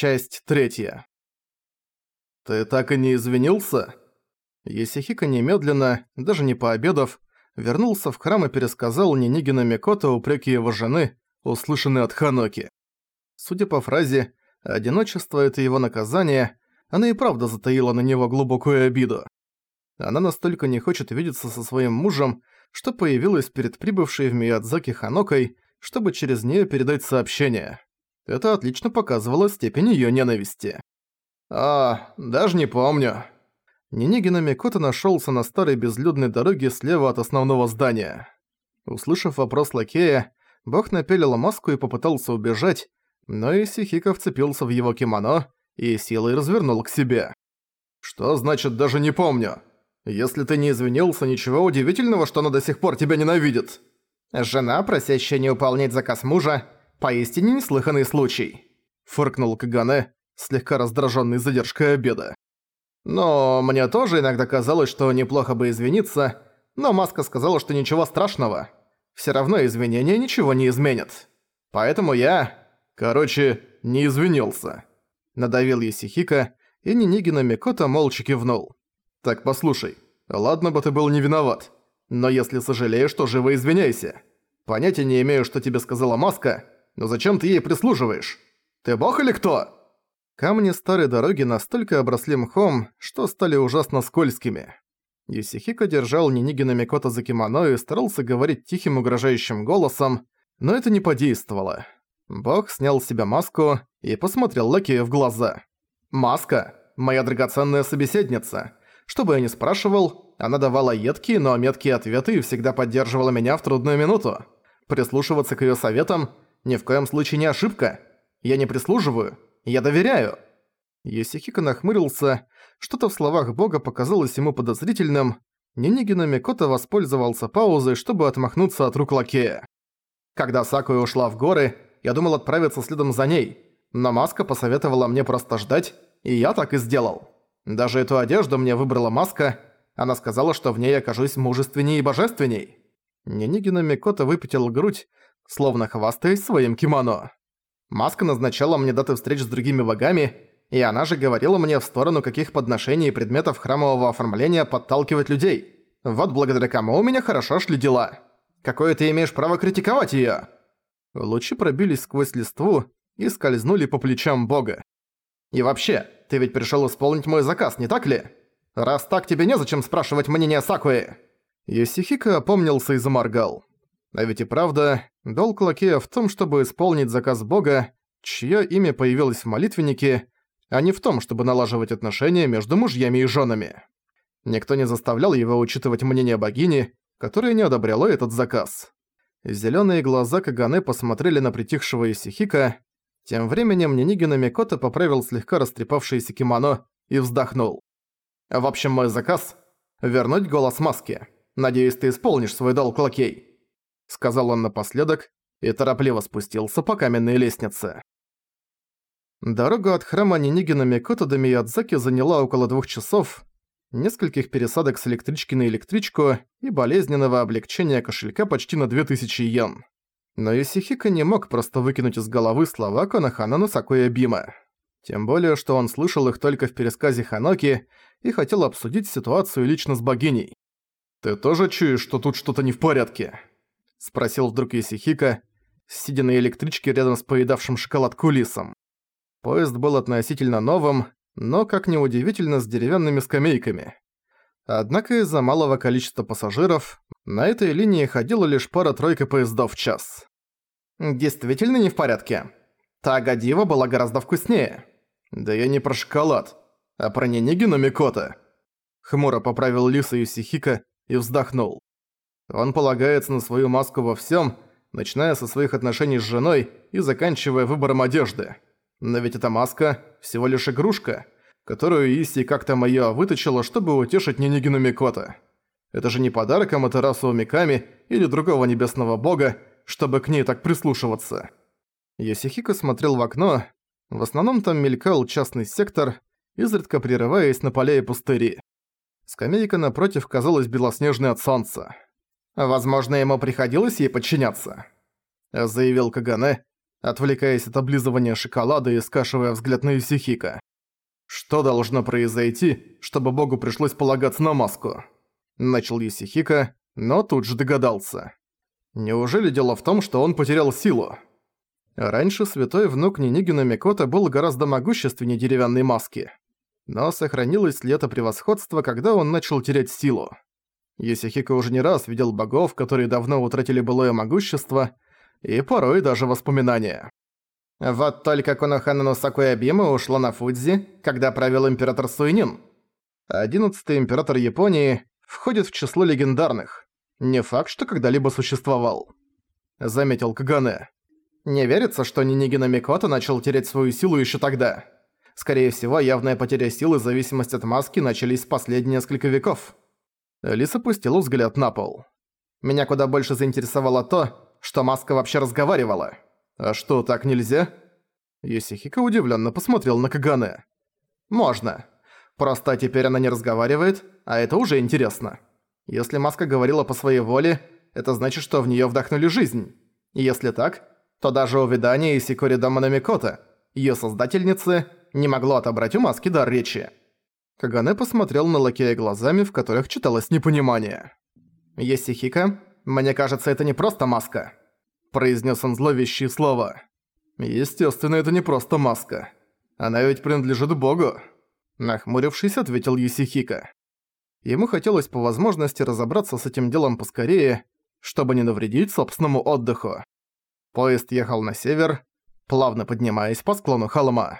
Часть третья. «Ты так и не извинился?» Есихика немедленно, даже не пообедав, вернулся в храм и пересказал Нинигина Микото упреки его жены, услышанные от Ханоки. Судя по фразе «одиночество – это его наказание», она и правда затаила на него глубокую обиду. Она настолько не хочет видеться со своим мужем, что появилась перед прибывшей в Миядзаки Ханокой, чтобы через неё передать сообщение. Это отлично показывало степень её ненависти. «А, даже не помню». Нинигина Микото нашёлся на старой безлюдной дороге слева от основного здания. Услышав вопрос лакея, бог напялил маску и попытался убежать, но Исихика вцепился в его кимоно и силой развернул к себе. «Что значит «даже не помню»? Если ты не извинился, ничего удивительного, что она до сих пор тебя ненавидит». «Жена, просящая не выполнять заказ мужа, поистине неслыханный случай», — фыркнул Кагане, слегка раздраженный задержкой обеда. «Но мне тоже иногда казалось, что неплохо бы извиниться, но Маска сказала, что ничего страшного. Все равно извинения ничего не изменят. Поэтому я, короче, не извинился». Надавил Есихика, и Нинигина Микото молча кивнул. «Так послушай, ладно бы ты был не виноват, но если сожалеешь, то живо извиняйся. Понятия не имею, что тебе сказала Маска, но зачем ты ей прислуживаешь? Ты бог или кто?» Камни старой дороги настолько обросли мхом, что стали ужасно скользкими. Юсихико держал Нинигина Микото за кимоно и старался говорить тихим угрожающим голосом, но это не подействовало. Бог снял с себя маску и посмотрел Лакею в глаза. «Маска, моя драгоценная собеседница. Что бы я ни спрашивал, она давала едкие, но меткие ответы и всегда поддерживала меня в трудную минуту. Прислушиваться к её советам ни в коем случае не ошибка. Я не прислуживаю, я доверяю». Йосихико нахмурился, что-то в словах бога показалось ему подозрительным. Нинигина Микото воспользовался паузой, чтобы отмахнуться от рук лакея. Когда Сакуя ушла в горы, я думал отправиться следом за ней, но Маска посоветовала мне просто ждать, и я так и сделал. Даже эту одежду мне выбрала Маска, она сказала, что в ней окажусь мужественней и божественней. Нинигина Микото выпятил грудь, словно хвастаясь своим кимоно. Маска назначала мне даты встреч с другими богами, и она же говорила мне в сторону каких подношений и предметов храмового оформления подталкивать людей. Вот благодаря кому у меня хорошо шли дела. Какое ты имеешь право критиковать её? Лучи пробились сквозь листву и скользнули по плечам бога. И вообще, ты ведь пришёл исполнить мой заказ, не так ли? Раз так, тебе незачем спрашивать мнение Сакуи. Йосихико опомнился и заморгал. А ведь и правда, долг лакея в том, чтобы исполнить заказ бога, чье имя появилось в молитвеннике, а не в том, чтобы налаживать отношения между мужьями и женами. Никто не заставлял его учитывать мнение богини, которая не одобряла этот заказ. Зелёные глаза Кагане посмотрели на притихшего Исихика. Тем временем Нинигина Микото поправил слегка растрепавшееся кимоно и вздохнул. «В общем, мой заказ — вернуть голос маски. Надеюсь, ты исполнишь свой долг, лакей» сказал он напоследок и торопливо спустился по каменной лестнице. Дорога от храма Нинигина Микото до Миядзаки заняла около двух часов, нескольких пересадок с электрички на электричку и болезненного облегчения кошелька почти на 2000 йен. Но Исихика не мог просто выкинуть из головы слова Конахана Носакуя Бима. Тем более, что он слышал их только в пересказе Ханоки и хотел обсудить ситуацию лично с богиней. «Ты тоже чуешь, что тут что-то не в порядке?» Спросил вдруг Исихика, сидя на электричке рядом с поедавшим шоколадку лисом. Поезд был относительно новым, но, как ни удивительно, с деревянными скамейками. Однако из-за малого количества пассажиров на этой линии ходила лишь пара-тройка поездов в час. «Действительно не в порядке. Та Гадива была гораздо вкуснее». «Да я не про шоколад, а про Нинигину Микота». Хмуро поправил Лиса Юсихика и вздохнул. Он полагается на свою маску во всем, начиная со своих отношений с женой и заканчивая выбором одежды. Но ведь эта маска всего лишь игрушка, которую Иси как-то моё вытащила, чтобы утешить Нинигину Микота. Это же не подарок Аматерасу Миками или другого небесного бога, чтобы к ней так прислушиваться. Йосихико смотрел в окно, в основном там мелькал частный сектор, изредка прерываясь на поля и пустыри. Скамейка напротив казалась белоснежной от солнца. Возможно, ему приходилось ей подчиняться», — заявил Кагане, отвлекаясь от облизывания шоколада и скашивая взгляд на Исихика. «Что должно произойти, чтобы богу пришлось полагаться на маску?» Начал Исихика, но тут же догадался. Неужели дело в том, что он потерял силу? Раньше святой внук Нинигина Микота был гораздо могущественнее деревянной маски. Но сохранилось ли это превосходство, когда он начал терять силу? Есихико уже не раз видел богов, которые давно утратили былое могущество, и порой даже воспоминания. Вот только Конохана Носакуя Бима ушла на Фудзи, когда правил император Суинин. Одиннадцатый император Японии входит в число легендарных. Не факт, что когда-либо существовал. Заметил Кагане. Не верится, что Нинигина Микото начал терять свою силу еще тогда. Скорее всего, явная потеря силы в зависимости от маски начались в последние несколько веков. Лиса пустила взгляд на пол. Меня куда больше заинтересовало то, что маска вообще разговаривала. А что, так нельзя? Йосихико удивленно посмотрел на Кагане. Можно. Просто теперь она не разговаривает, а это уже интересно. Если маска говорила по своей воле, это значит, что в нее вдохнули жизнь. Если так, то даже увядание Исикори Дома Намикота, ее создательницы, не могло отобрать у маски дар речи. Кагане посмотрел на лакея глазами, в которых читалось непонимание. «Есихика, мне кажется, это не просто маска», – произнес он зловещие слова. «Естественно, это не просто маска. Она ведь принадлежит Богу», – нахмурившись, ответил Есихика. Ему хотелось по возможности разобраться с этим делом поскорее, чтобы не навредить собственному отдыху. Поезд ехал на север, плавно поднимаясь по склону холма.